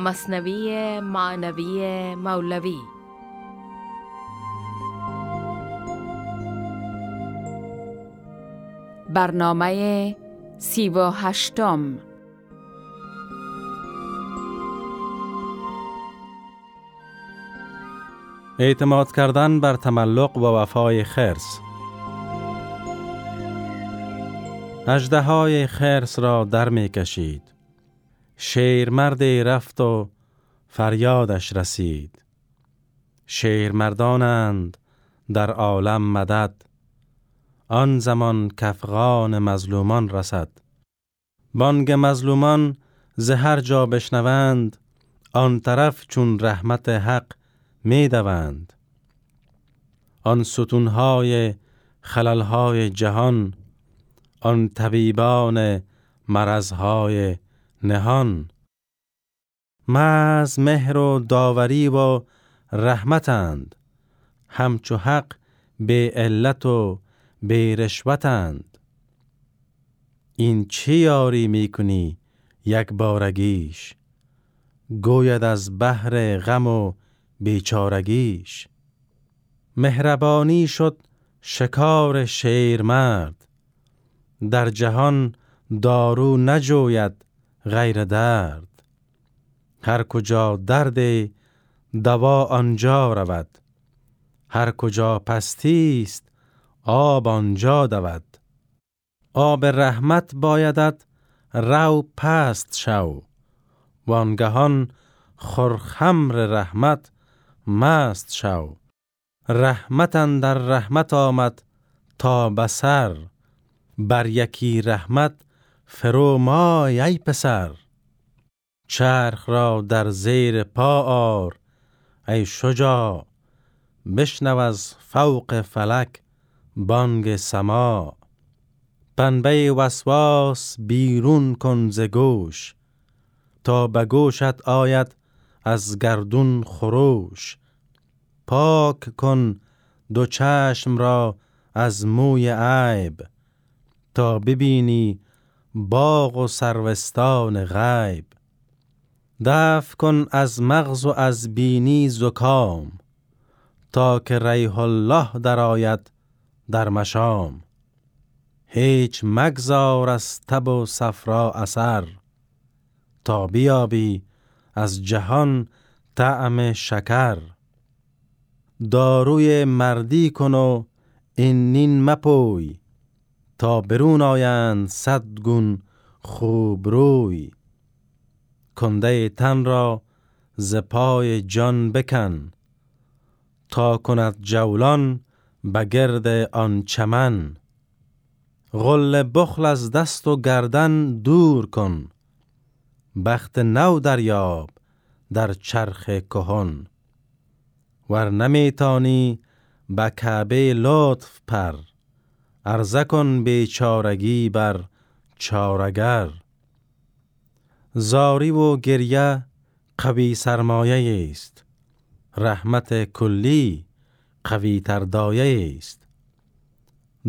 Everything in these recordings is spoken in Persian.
مصنوی معنوی مولوی. برنامه سی و هشتم. اعتماد کردن بر تملق و وفای خرس. اجده های خرس را در می کشید شیر مردی رفت و فریادش رسید. شیر مردانند در عالم مدد. آن زمان کفغان مظلومان رسد. بانگ مظلومان زهر جا بشنوند آن طرف چون رحمت حق می دوند آن ستونهای خللهای جهان آن طبیبان مرزهای نهان. مز مهر و داوری و رحمتند. همچو حق به علت و به رشوتند. این چی یاری می‌کنی یک بارگیش گوید از بحر غم و بیچارگیش. مهربانی شد شکار شیر مرد در جهان دارو نجوید غیر درد. هر کجا درد دوا آنجا رود. هر کجا پستی است آب آنجا دود. آب رحمت بایدد رو پست شو. وانگهان خرخمر رحمت مست شو. رحمتن در رحمت آمد تا بسر. بر یکی رحمت فرو ما ای پسر. چرخ را در زیر پا آر. ای شجاع بشنو از فوق فلک بانگ سما. پنبه وسواس بیرون کن ز گوش. تا به گوشت آید از گردون خروش. پاک کن دو چشم را از موی عیب. تا ببینی باغ و سروستان غیب. دف کن از مغز و از بینی زکام تا که ریح الله درآید در مشام. هیچ مگذار از تب و صفرا اثر تا بیابی از جهان طعم شکر. داروی مردی کن و این نین مپوی تا برون آیند صد گون خوب روی. کنده تن را ز پای جان بکن تا کند جولان به گرد آن چمن. غل بخل از دست و گردن دور کن بخت نو دریاب در چرخ کهن. ور نمیتانی به کعبه لطف پر. عرضه کن بیچارگی بر چارگر. زاری و گریه قوی سرمایه است. رحمت کلی قوی تر دایه است.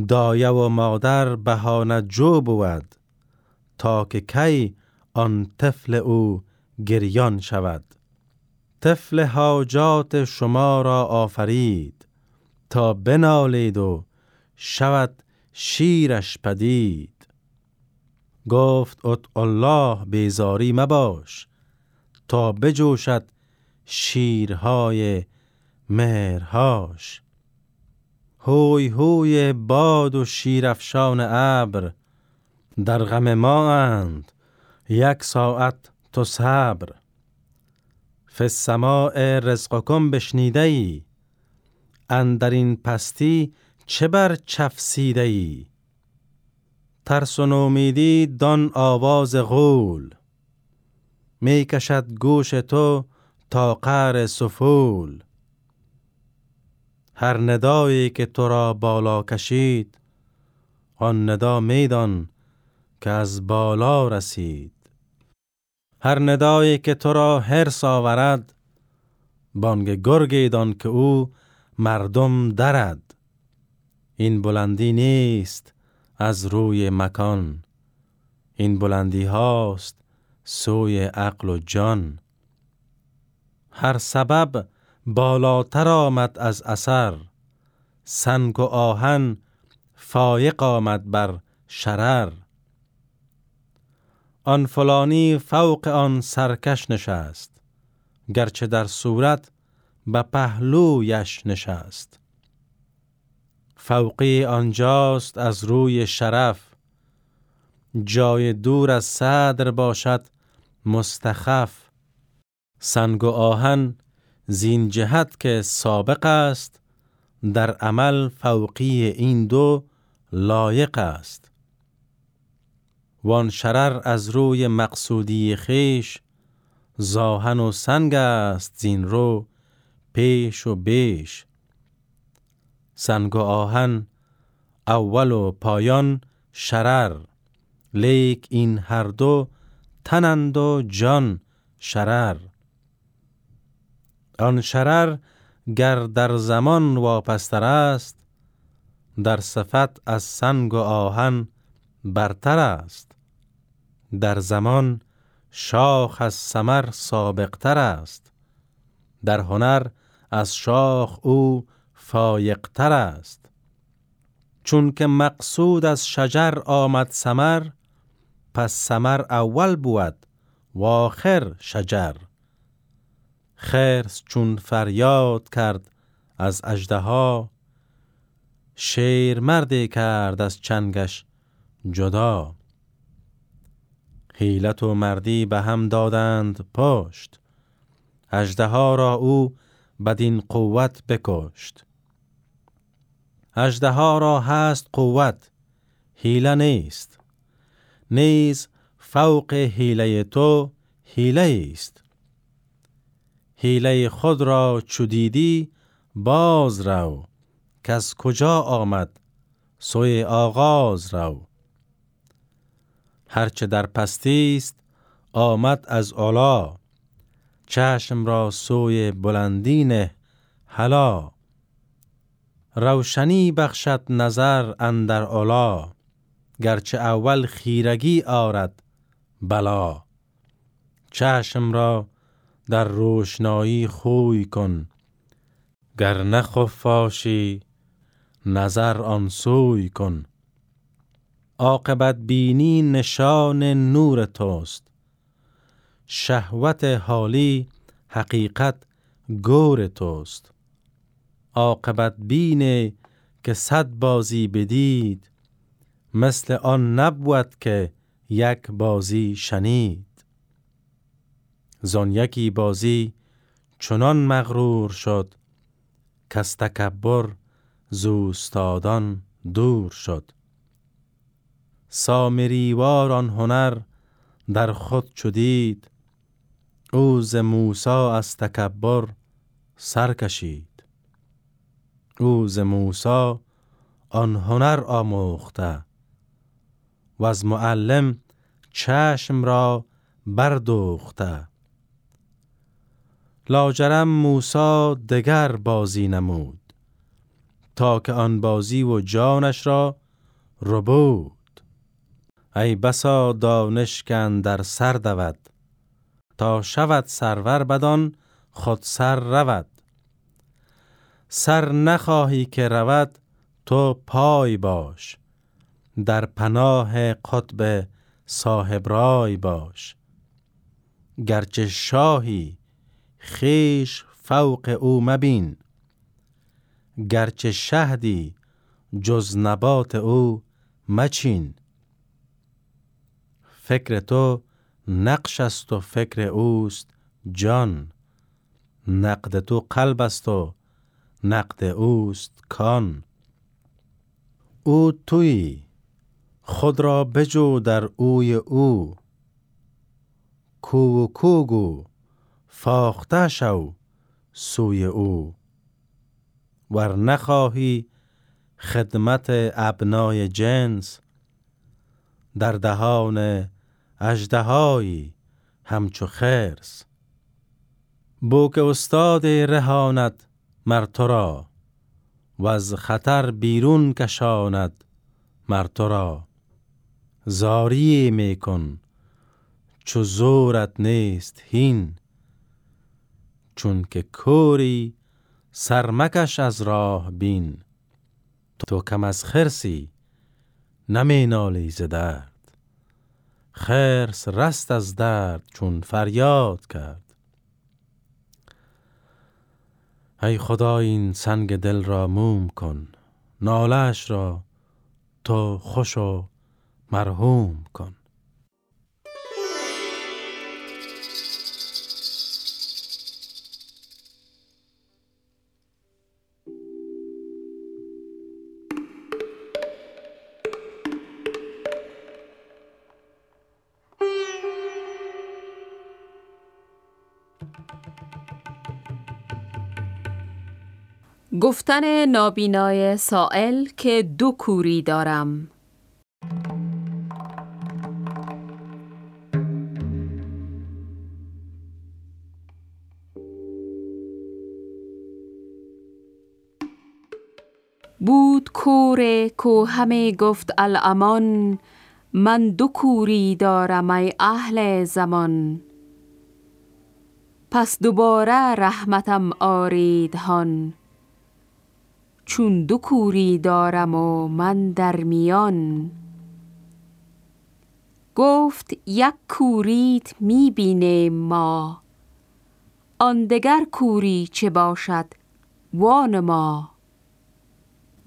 دایه و مادر بهانه جو بود تا که کی آن طفل او گریان شود. طفل حاجات شما را آفرید تا بنالید و شود شیرش پدید. گفت ات الله بیزاری مباش تا بجوشد شیرهای مهرهاش. هوی هوی باد و شیرفشان ابر در غم ما اند یک ساعت تو صبر. فسماع رزقکم بشنیده ای اندر این پستی چه بر چفسیده ای ترس و نومیدی دان آواز غول. می کشد گوش تو تا قعر سفول. هر ندایی که تو را بالا کشید آن ندا میدان که از بالا رسید. هر ندایی که تو را هرس آورد بانگ گرگی دان که او مردم درد. این بلندی نیست از روی مکان. این بلندی هاست سوی عقل و جان. هر سبب بالاتر آمد از اثر. سنگ و آهن فایق آمد بر شرر. آن فلانی فوق آن سرکش نشست گرچه در صورت به پهلویش نشست. فوقی آنجاست از روی شرف. جای دور از صدر باشد مستخف. سنگ و آهن زین جهت که سابق است در عمل فوقی این دو لایق است. وان شرر از روی مقصودی خیش زاهن و سنگ است زین رو پیش و بیش. سنگ و آهن اول و پایان شرر. لیک این هر دو تنند و جان شرر. آن شرر گر در زمان واپستر است در صفت از سنگ و آهن برتر است. در زمان شاخ از سمر سابقتر است. در هنر از شاخ او فایقتر است. چون که مقصود از شجر آمد سمر پس سمر اول بود و آخر شجر. خرس چون فریاد کرد از اژدها شیر مردی کرد از چنگش جدا. حیلت و مردی به هم دادند پشت اژدها را او بدین قوت بکشت. اژدها را هست قوت حیله نیست. نیز فوق حیله تو حیله است حیله خود را چو باز رو. از کجا آمد؟ سوی آغاز رو. هرچه در پستی است آمد از علا چشم را سوی بلندین حلا روشنی بخشد نظر اندر علا گرچه اول خیرگی آرد بلا. چشم را در روشنایی خوی کن گر نخفاشی نظر آن سوی کن. عاقبت بینی نشان نور توست شهوت حالی حقیقت گور توست. عاقبت بینه که صد بازی بدید مثل آن نبود که یک بازی شنید. زان یکی بازی چنان مغرور شد کس تکبر زوستادان دور شد. سامریوار آن هنر در خود چدید او ز از تکبر سر کشید. او ز موسا آن هنر آموخته و از معلم چشم را بردوخته. لاجرم موسا دگر بازی نمود تا که آن بازی و جانش را ربود. ای بسا دانش در سر دود تا شود سرور بدان خود سر رود. سر نخواهی که رود تو پای باش. در پناه قطب صاحب رای باش. گرچه شاهی خیش فوق او مبین. گرچه شهدی جز نبات او مچین. فکر تو نقش است و فکر اوست جان. نقد تو قلب است و نقد اوست کان. او توی خود را بجو در اوی او. کو و کوگو فاخته شو سوی او. ور نخواهی خدمت ابنای جنس در دهان اژدهایی همچو خرس. بو که استاد رهانت مر را و از خطر بیرون کشاند مر را. زاری میکن چو زورت نیست هین چون که کوری سرمکش از راه بین. تو کم از خرسی نمی نالی ز درد خرس رست از درد چون فریاد کرد. ای خدا این سنگ دل را موم کن نالش را تو خوش و مرحوم کن. گفتن نابینای سائل که دو کوری دارم. بود کور کو همه گفت الامان من دو کوری دارم ای اهل زمان. پس دوباره رحمتم آرید هان. چون دو کوری دارم و من در میان. گفت یک کوریت می ما. آن دگر کوری چه باشد؟ وان ما.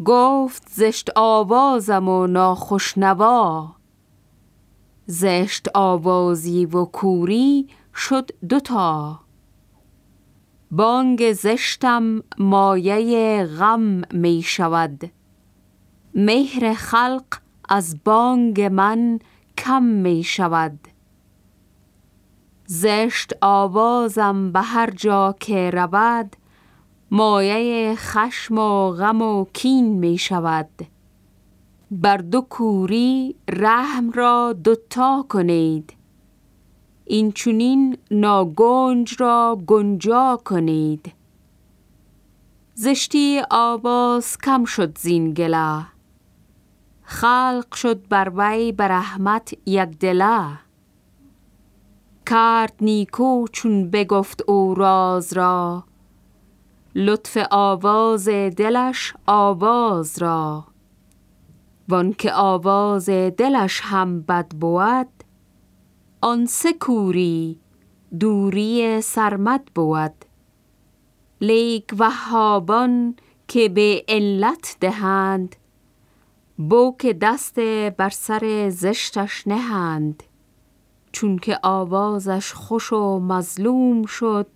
گفت زشت آوازم و ناخوشنوا زشت آوازی و کوری شد دوتا. بانگ زشتم مایه غم می شود. مهر خلق از بانگ من کم می شود. زشت آوازم به هر جا که رود مایه خشم و غم و کین می شود. بر دو کوری رحم را دوتا کنید. این چونین ناگنج را گنجا کنید. زشتی آواز کم شد زین گله. خلق شد بر وی بر رحمت یک دله. کرد نیکو چون بگفت او راز را. لطف آواز دلش آواز را. وان که آواز دلش هم بد بود آن سه کوری دوری سرمد بود. لیک وهابان که به علت دهند بو که دست بر سر زشتش نهند. چون که آوازش خوش و مظلوم شد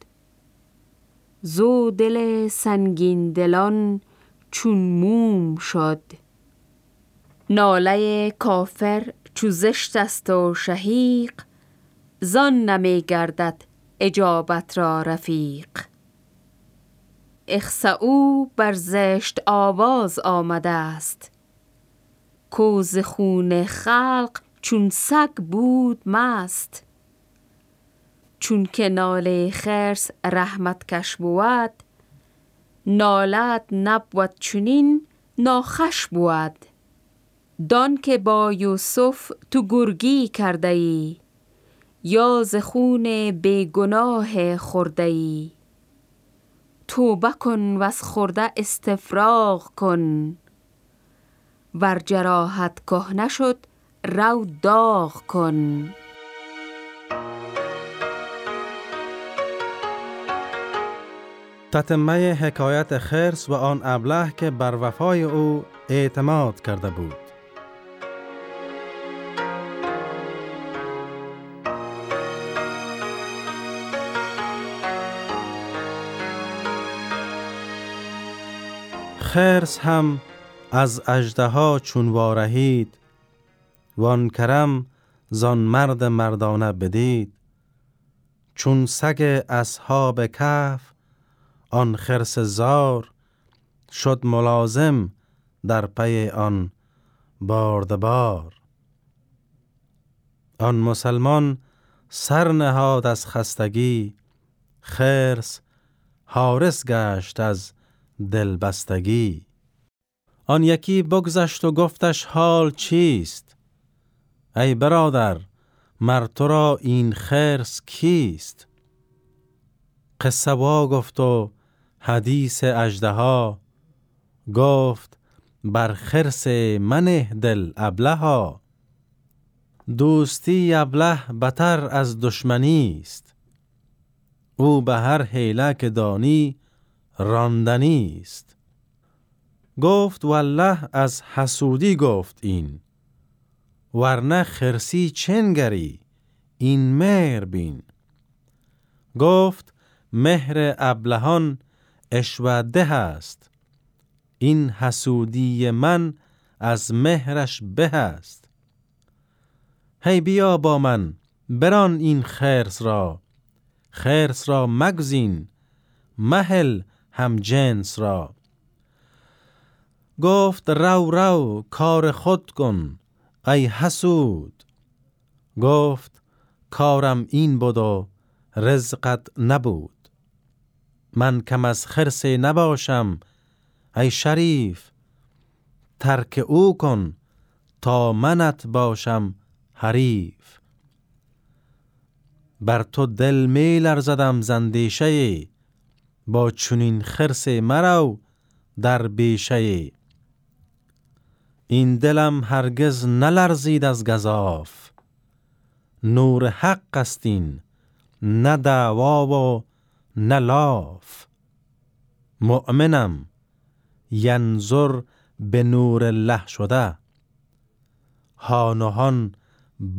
زو دل سنگین دلان چون موم شد. ناله کافر چو زشت است و شهیق زان نمی گردد اجابت را رفیق. اخسعو بر زشت آواز آمده است. کوز خون خلق چون سگ بود مست. چون که ناله خرس رحمت کش بود نالت نبود چونین ناخش بود. دان که با یوسف تو گرگی کرده ای یا ز خون بیگناه خورده ای توبه کن و از خورده استفراغ کن. ور جراحت که نشد رو داغ کن. تتمه حکایت خرس و آن ابله که بر وفای او اعتماد کرده بود. خرس هم از ها چون وارهید. وان کرم زان مرد مردانه بدید. چون سگ اصحاب کف آن خرس زار شد ملازم در پی آن باردبار. آن مسلمان سر نهاد از خستگی خرس حارس گشت از دلبستگی. آن یکی بگذشت و گفتش حال چیست؟ ای برادر مر تو را این خرس کیست؟ قصه گفت و حدیث اجده گفت بر خرس منه دل ابله دوستی ابله بتر از دشمنی است. او به هر حیله که دانی راندنی است. گفت والله از حسودی گفت این ورنه خرسی چنگری این مهر بین. گفت مهر ابلهان اشوده است. این حسودی من از مهرش به است. هی بیا با من بران این خرس را. خرس را مگزین محل هم جنس را. گفت رو رو کار خود کن ای حسود. گفت کارم این بود و رزقت نبود. من کم از خرسه نباشم ای شریف. ترک او کن تا منت باشم حریف. بر تو دل می لرزدم زندیشه با چونین خرس مرو در بیشه. این دلم هرگز نلرزید از گذاف نور حق استین نه دعوا و نه لاف. مؤمنم ینظر به نور الله شده. هان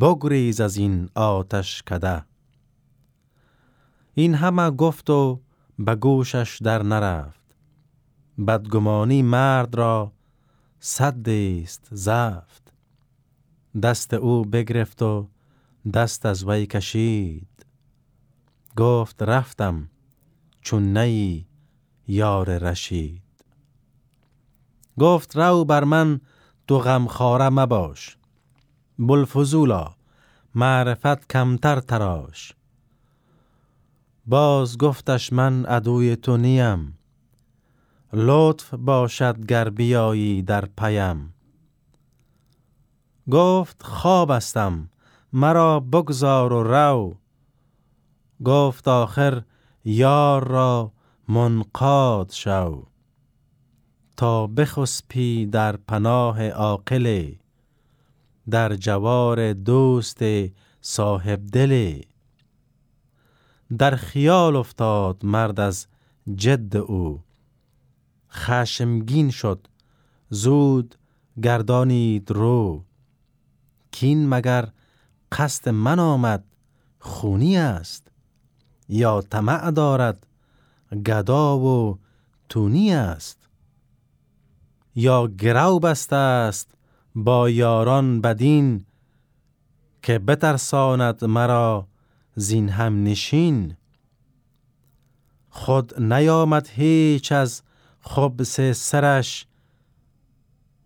بگریز از این آتش کده. این همه گفت و به گوشش در نرفت. بدگمانی مرد را صد است زفت. دست او بگرفت و دست از وی کشید. گفت رفتم چون نی یار رشید. گفت رو بر من تو غمخواره مباش. بلفزولا معرفت کمتر تراش. باز گفتش من عدوی تو نیم. لطف باشد گر بیایی در پیم. گفت خواب استم مرا بگذار و رو. گفت آخر یار را منقاد شو. تا بخسپی در پناه عاقل در جوار دوست صاحب دل. در خیال افتاد مرد از جد او. خشمگین شد. زود گردانید رو. کین مگر قصد من آمد؟ خونی است. یا طمع دارد؟ گدا و تونی است. یا گرو بسته است با یاران بدین که بترساند مرا زین هم نشین. خود نیامد هیچ از خبس سرش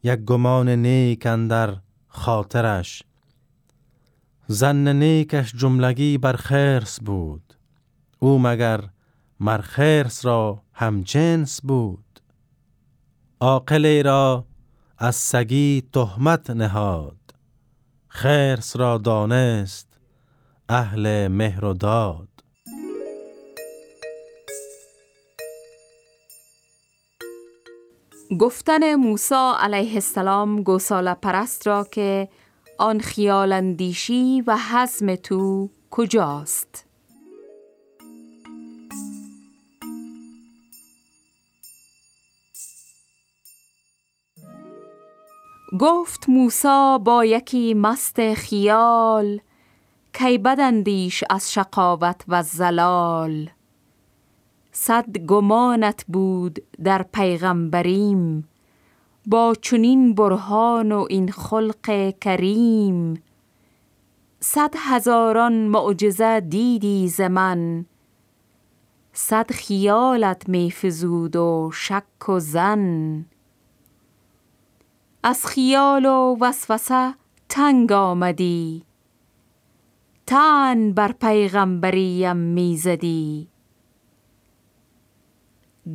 یک گمان نیک اندر خاطرش. زن نیکش جملگی بر خرس بود او مگر مر خرس را هم جنس بود. عاقلی را از سگی تهمت نهاد خرس را دانست اهل مهر و داد گفتن موسی علیه السلام گوساله پرست را که آن خیال اندیشی و حزم تو کجاست؟ گفت موسا با یکی مست خیال کی بدندیش از شقاوت و زلال صد گمانت بود در پیغمبریم با چنین برهان و این خلق کریم. صد هزاران معجزه دیدی ز صد خیالت میفزود و شک و زن از خیال و وسوسه تنگ آمدی تن بر پیغمبریم می‌زدی.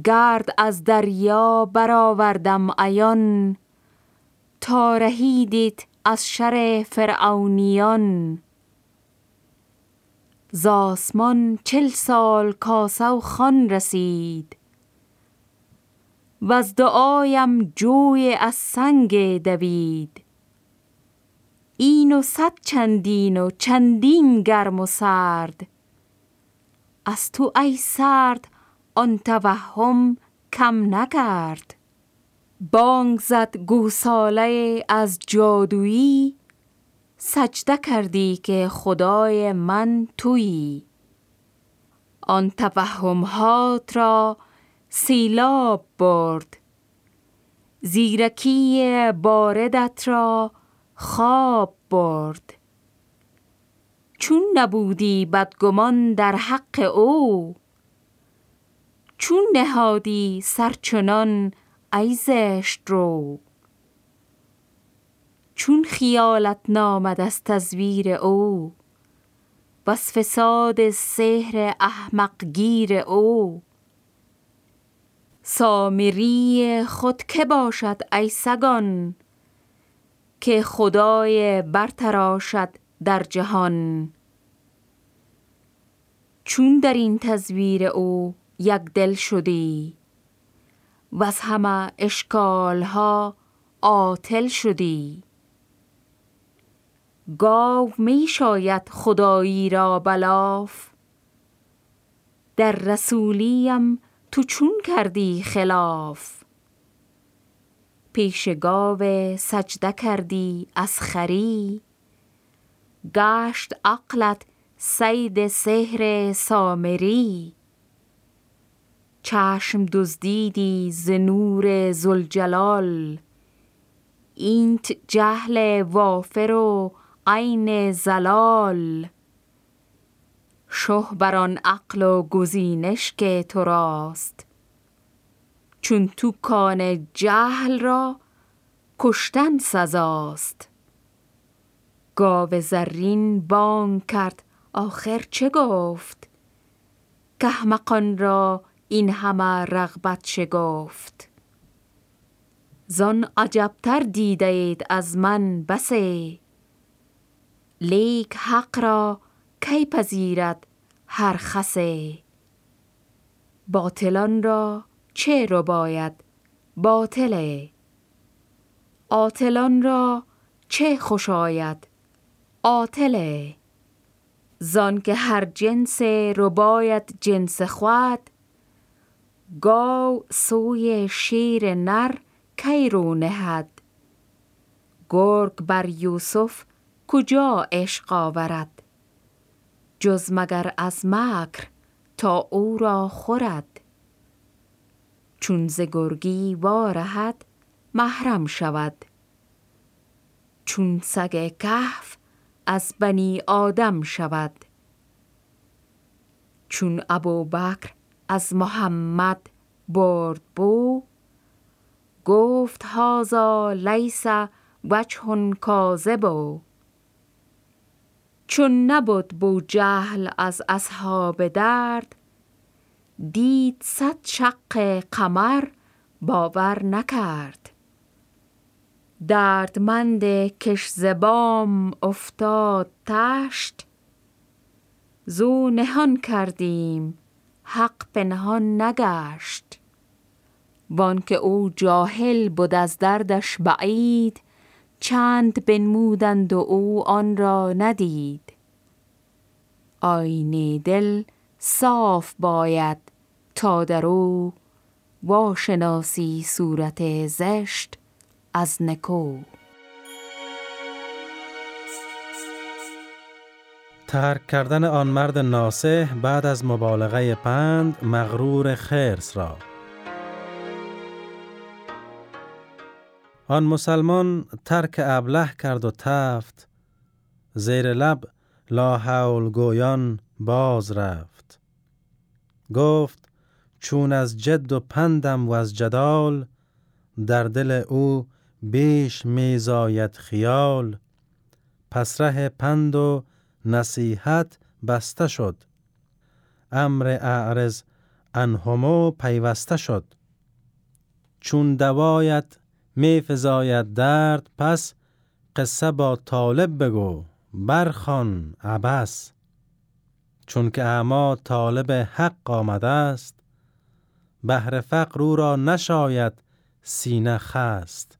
گرد از دریا برآوردم عیان تا رهیدیت از شر فرعونیان. زاسمان چل سال کاسه و خان رسید. و از دعایم جوی از سنگ دوید. این و صد چندین و چندین گرم و سرد. از تو ای سرد آن توهم کم نکرد. بانگ زد گوساله از جادویی سجده کردی که خدای من تویی. آن توهمهات را سیلاب برد. زیرکی باردت را خواب برد. چون نبودی بدگمان در حق او چون نهادی سرچنان ای زشت رو. چون خیالت نامد از تزویر او بس فساد سحر احمق او. سامری خود که باشد ای سگان که خدای برتراشد در جهان. چون در این تصویر او یک دل شدی و از همه اشکالها آتل شدی. گاو می شاید خدایی را بلاف. در رسولیم تو چون کردی خلاف؟ پیش گاو سجده کردی از خری. گشت عقلت سید سحر سامری. چشم دزدیدی ز نور زلجلال اینت جهل وافر و عین زلال. شه بر آن عقل و گزینش که تو راست. چون تو کان جهل را کشتن سزاست. گاو زرین بانگ کرد آخر چه گفت؟ کهمقان را این همه رغبت شگفت زان عجبتر دیدید از من بسه. لیک حق را کی پذیرد هر خسه؟ باطلان را چه رو باید باطله؟ آتلان را چه خوش آید آتله؟ زان که هر جنس رو باید جنس خود گاو سوی شیر نر کی رو نهد؟ گرگ بر یوسف کجا عشق آورد؟ جز مگر از مکر تا او را خورد؟ چون ز گرگی وارهد محرم شود. چون سگ کهف از بنی آدم شود. چون ابو بکر از محمد برد بو گفت هازا لیس وجه کاذبو چون نبود بو جهل از اصحاب درد دید صد شق قمر باور نکرد. دردمند کش زبام افتاد تشت زو نهان کردیم حق پنهان نگشت. وان که او جاهل بود از دردش بعید چند بنمودند و او آن را ندید. آینه دل صاف باید تا در او واشناسی صورت زشت از نکو. ترک کردن آن مرد ناسه بعد از مبالغه پند مغرور خرس را. آن مسلمان ترک ابله کرد و تفت زیر لب لا حول گویان باز رفت. گفت چون از جد و پندم و از جدال در دل او بیش میزاید خیال. پس ره پند و نصیحت بسته شد. امر اعرض انهمو پیوسته شد. چون دوایت می فزاید درد پس قصه با طالب بگو برخان عبس. چون که اما طالب حق آمده است بهر فقر او را نشاید سینه خست.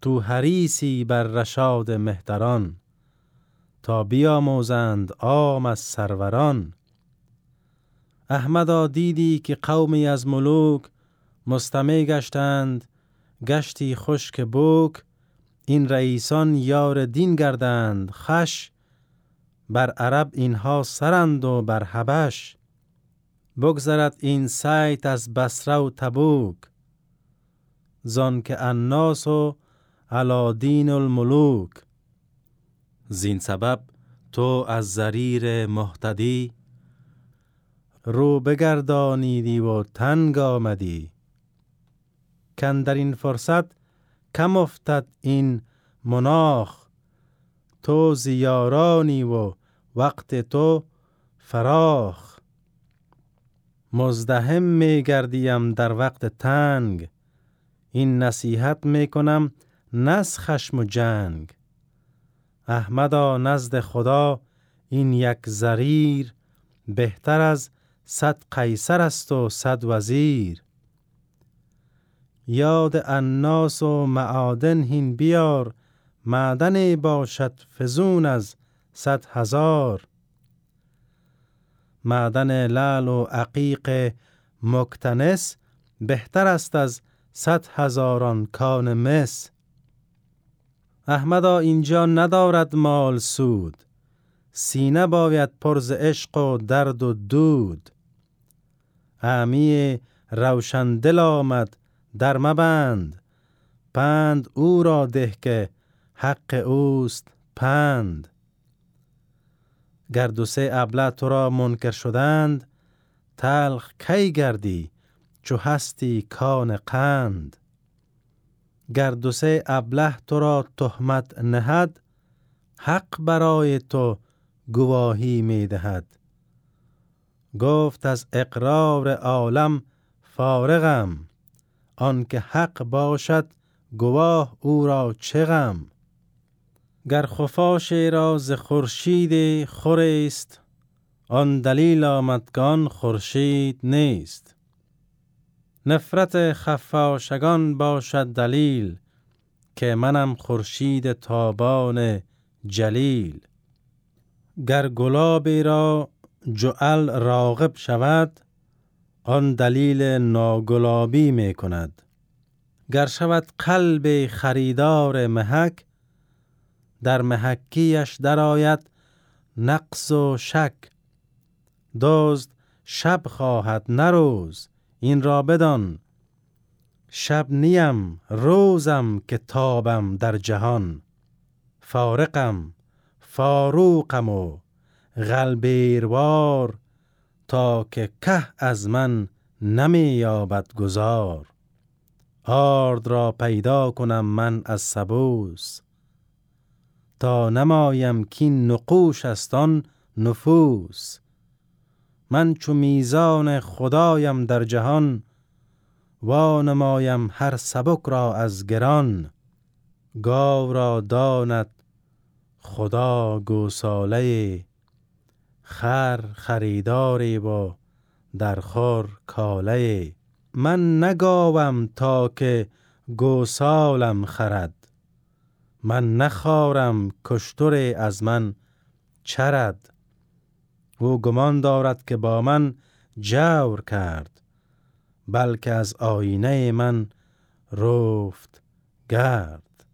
تو حریسی بر رشاد مهتران تا بیاموزند عام از سروران. احمدا دیدی که قومی از ملوک مستمع گشتند گشتی خشک بوک. این رئیسان یار دین گردند خش. بر عرب اینها سرند و بر حبش. بگذرد این سیت از بسره و تبوک زان که الناس و علادین الملوک. زین سبب تو از زریر محتدی رو بگردانیدی و تنگ آمدی. کن در این فرصت کم افتد این مناخ تو زیارانی و وقت تو فراخ. مزدهم می گردیم در وقت تنگ. این نصیحت می کنم نس خشم و جنگ. احمدا نزد خدا این یک زریر بهتر از صد قیصر است و صد وزیر. یاد الناس و معادن هین بیار معدن باشد فزون از صد هزار. معدن لال و عقیق مکتنس بهتر است از صد هزاران کان مس. احمدا اینجا ندارد مال سود. سینه باید پرز عشق و درد و دود. امی روشن دل آمد در مبند. پند او را ده که حق اوست پند. گر سه ابله تو را منکر شدند تلخ کی گردی چو هستی کان قند؟ گر سه ابله تو را تهمت نهد حق برای تو گواهی می دهد. گفت از اقرار عالم فارغم آنکه حق باشد گواه او را چه غم؟ گر خفاش را ز خورشید خوریست آن دلیل آمدگان خورشید نیست. نفرت خفاشگان باشد دلیل که منم خورشید تابان جلیل. گر گلابی را جعل راغب شود آن دلیل ناگلابی می کند گر شود قلب خریدار محک در محکیش درآید نقص و شک. دزد شب خواهد نروز این را بدان. شب نیم روزم که تابم در جهان. فارقم فاروقم و غلبیروار. تا که که از من نمی یابد گذار آرد را پیدا کنم من از سبوس. تا نمایم کین نقوش است آن نفوس. من چو میزان خدایم در جهان و نمایم هر سبک را از گران. گاو را داند خدا گوساله خر خریداری و در خور کاله. من نگاوم تا که گوسالم خرد. من نخارم کشتر از من چرد او گمان دارد که با من جور کرد بلکه از آینه من رفت گرد.